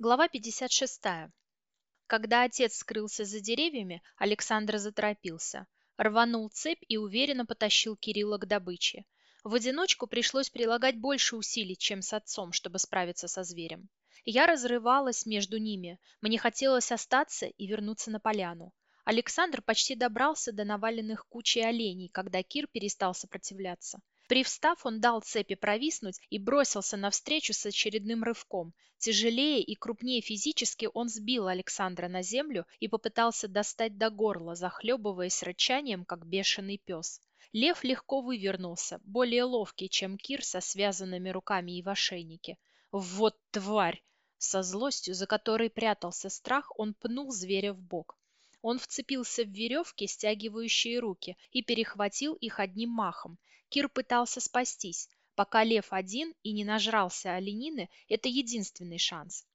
Глава 56. Когда отец скрылся за деревьями, Александр заторопился. Рванул цепь и уверенно потащил Кирилла к добыче. В одиночку пришлось прилагать больше усилий, чем с отцом, чтобы справиться со зверем. Я разрывалась между ними. Мне хотелось остаться и вернуться на поляну. Александр почти добрался до наваленных кучей оленей, когда Кир перестал сопротивляться. Привстав, он дал цепи провиснуть и бросился навстречу с очередным рывком. Тяжелее и крупнее физически он сбил Александра на землю и попытался достать до горла, захлебываясь рычанием, как бешеный пес. Лев легко вывернулся, более ловкий, чем Кир со связанными руками и в ошейнике. «Вот тварь!» Со злостью, за которой прятался страх, он пнул зверя в бок. Он вцепился в веревки, стягивающие руки, и перехватил их одним махом. Кир пытался спастись. Пока лев один и не нажрался оленины, это единственный шанс.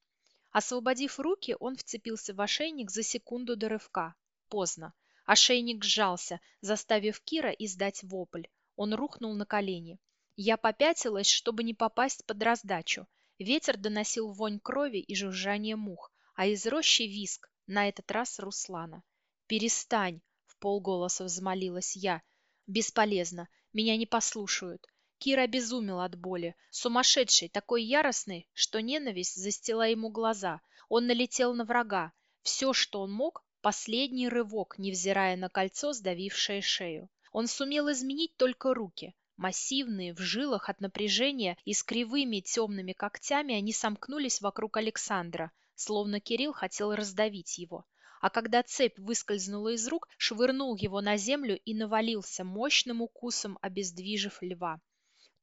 Освободив руки, он вцепился в ошейник за секунду до рывка. Поздно. Ошейник сжался, заставив Кира издать вопль. Он рухнул на колени. Я попятилась, чтобы не попасть под раздачу. Ветер доносил вонь крови и жужжание мух, а из рощи виск, на этот раз Руслана. «Перестань!» — в полголоса взмолилась я. «Бесполезно. Меня не послушают». Кира обезумел от боли. Сумасшедший, такой яростный, что ненависть застила ему глаза. Он налетел на врага. Все, что он мог, последний рывок, невзирая на кольцо, сдавившее шею. Он сумел изменить только руки. Массивные, в жилах от напряжения и с кривыми темными когтями они сомкнулись вокруг Александра, словно Кирилл хотел раздавить его. А когда цепь выскользнула из рук, швырнул его на землю и навалился мощным укусом, обездвижив льва.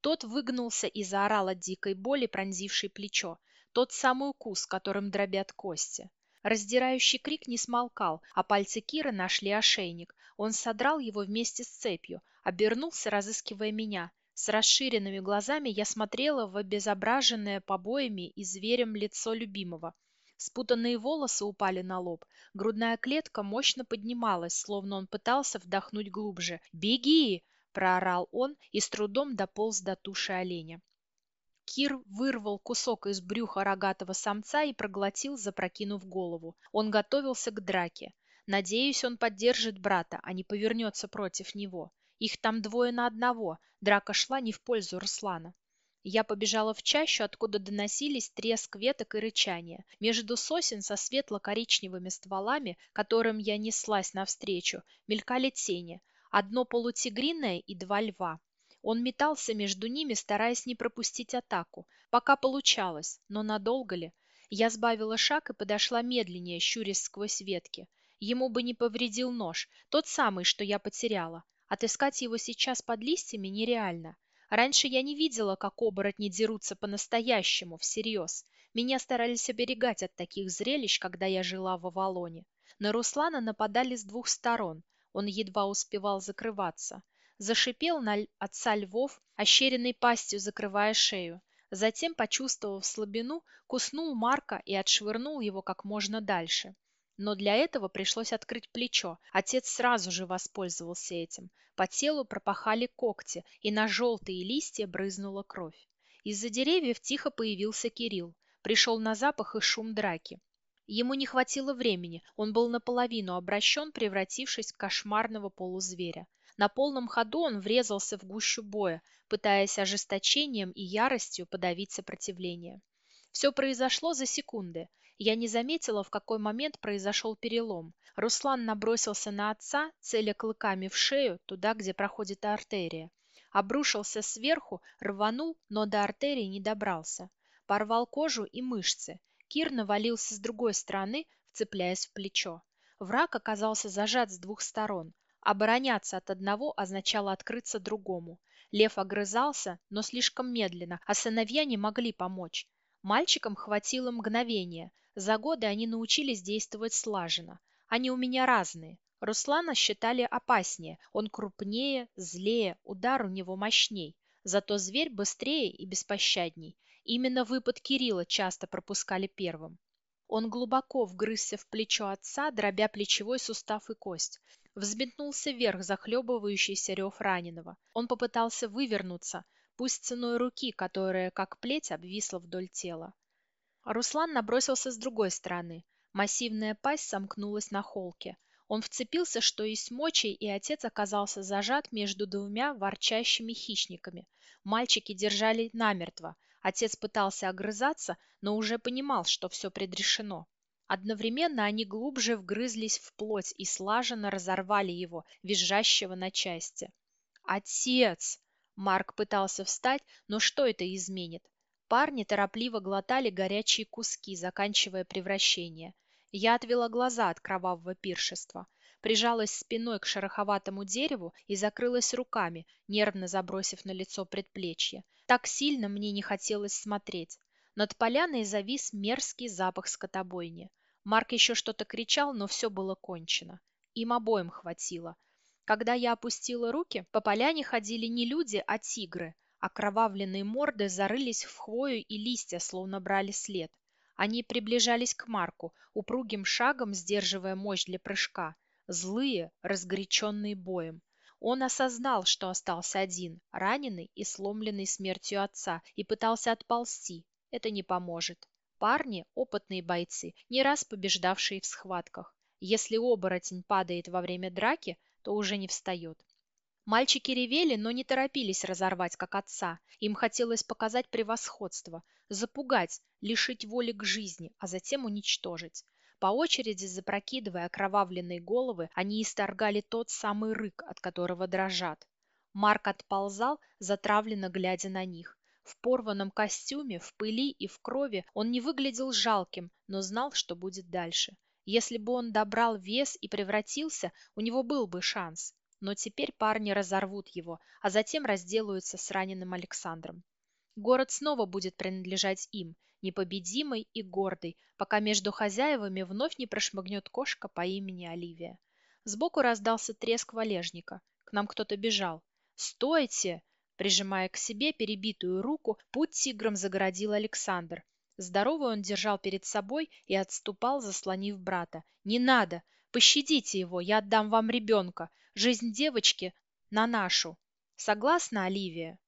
Тот выгнулся и заорал от дикой боли, пронзившей плечо. Тот самый укус, которым дробят кости. Раздирающий крик не смолкал, а пальцы Кира нашли ошейник. Он содрал его вместе с цепью, обернулся, разыскивая меня. С расширенными глазами я смотрела в обезображенное побоями и зверем лицо любимого. Спутанные волосы упали на лоб, грудная клетка мощно поднималась, словно он пытался вдохнуть глубже. «Беги!» – проорал он и с трудом дополз до туши оленя. Кир вырвал кусок из брюха рогатого самца и проглотил, запрокинув голову. Он готовился к драке. Надеюсь, он поддержит брата, а не повернется против него. Их там двое на одного. Драка шла не в пользу Руслана. Я побежала в чащу, откуда доносились треск веток и рычание. Между сосен со светло-коричневыми стволами, которым я неслась навстречу, мелькали тени. Одно полутигриное и два льва. Он метался между ними, стараясь не пропустить атаку. Пока получалось, но надолго ли? Я сбавила шаг и подошла медленнее, щурясь сквозь ветки. Ему бы не повредил нож, тот самый, что я потеряла. Отыскать его сейчас под листьями нереально. Раньше я не видела, как оборотни дерутся по-настоящему, всерьез. Меня старались оберегать от таких зрелищ, когда я жила в Авалоне. На Руслана нападали с двух сторон. Он едва успевал закрываться. Зашипел на отца львов, ощеренной пастью закрывая шею. Затем, почувствовав слабину, куснул Марка и отшвырнул его как можно дальше. Но для этого пришлось открыть плечо. Отец сразу же воспользовался этим. По телу пропахали когти, и на желтые листья брызнула кровь. Из-за деревьев тихо появился Кирилл. Пришел на запах и шум драки. Ему не хватило времени, он был наполовину обращен, превратившись в кошмарного полузверя. На полном ходу он врезался в гущу боя, пытаясь ожесточением и яростью подавить сопротивление. Все произошло за секунды. Я не заметила, в какой момент произошел перелом. Руслан набросился на отца, целя клыками в шею, туда, где проходит артерия. Обрушился сверху, рванул, но до артерии не добрался. Порвал кожу и мышцы. Кир навалился с другой стороны, вцепляясь в плечо. Враг оказался зажат с двух сторон. Обороняться от одного означало открыться другому. Лев огрызался, но слишком медленно, а сыновья не могли помочь. Мальчикам хватило мгновения. За годы они научились действовать слаженно. Они у меня разные. Руслана считали опаснее. Он крупнее, злее, удар у него мощней. Зато зверь быстрее и беспощадней. Именно выпад Кирилла часто пропускали первым. Он глубоко вгрызся в плечо отца, дробя плечевой сустав и кость. Взметнулся вверх захлебывающийся рев раненого. Он попытался вывернуться, пусть ценой руки, которая, как плеть, обвисла вдоль тела. Руслан набросился с другой стороны. Массивная пасть сомкнулась на холке. Он вцепился, что есть мочи, и отец оказался зажат между двумя ворчащими хищниками. Мальчики держали намертво. Отец пытался огрызаться, но уже понимал, что все предрешено. Одновременно они глубже вгрызлись в плоть и слаженно разорвали его, визжащего на части. «Отец!» Марк пытался встать, но что это изменит? Парни торопливо глотали горячие куски, заканчивая превращение. Я отвела глаза от кровавого пиршества, прижалась спиной к шероховатому дереву и закрылась руками, нервно забросив на лицо предплечье. Так сильно мне не хотелось смотреть. Над поляной завис мерзкий запах скотобойни. Марк еще что-то кричал, но все было кончено. Им обоим хватило. Когда я опустила руки, по поляне ходили не люди, а тигры. Окровавленные морды зарылись в хвою и листья, словно брали след. Они приближались к Марку, упругим шагом сдерживая мощь для прыжка. Злые, разгоряченные боем. Он осознал, что остался один, раненый и сломленный смертью отца, и пытался отползти. Это не поможет. Парни – опытные бойцы, не раз побеждавшие в схватках. Если оборотень падает во время драки, то уже не встает. Мальчики ревели, но не торопились разорвать, как отца. Им хотелось показать превосходство, запугать, лишить воли к жизни, а затем уничтожить. По очереди, запрокидывая окровавленные головы, они исторгали тот самый рык, от которого дрожат. Марк отползал, затравленно глядя на них. В порванном костюме, в пыли и в крови он не выглядел жалким, но знал, что будет дальше. Если бы он добрал вес и превратился, у него был бы шанс но теперь парни разорвут его, а затем разделаются с раненым Александром. Город снова будет принадлежать им, непобедимый и гордый, пока между хозяевами вновь не прошмыгнет кошка по имени Оливия. Сбоку раздался треск валежника. К нам кто-то бежал. «Стойте!» Прижимая к себе перебитую руку, путь тигром загородил Александр. Здоровый он держал перед собой и отступал, заслонив брата. «Не надо! Пощадите его, я отдам вам ребенка. Жизнь девочки на нашу. Согласна, Оливия?